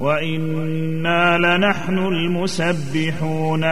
وإنا لنحن المسبحون.